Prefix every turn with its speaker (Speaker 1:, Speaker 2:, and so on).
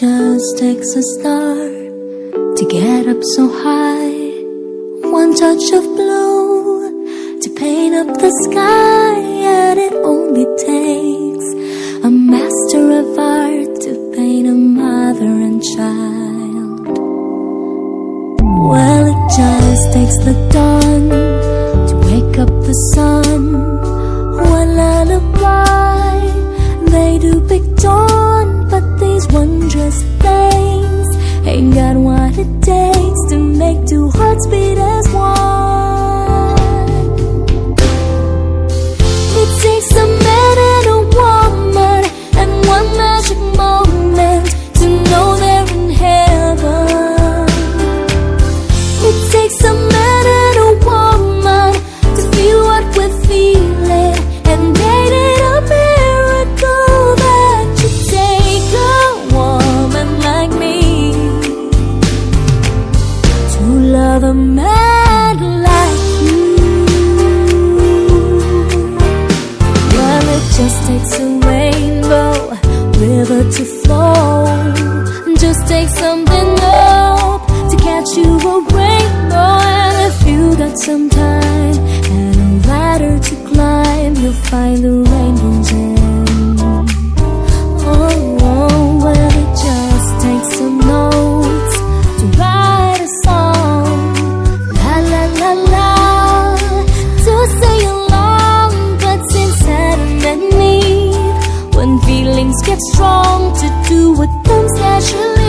Speaker 1: just takes a star to get up so high. One touch of blue to paint up the sky, and it only takes a master of art to paint a mother and child. Well, it just takes the dawn to wake up the sun. One lullaby, two takes a rainbow river to flow. And just take something up to catch you a rainbow. And if you got some time and a ladder to climb, you'll find the 度我当下这。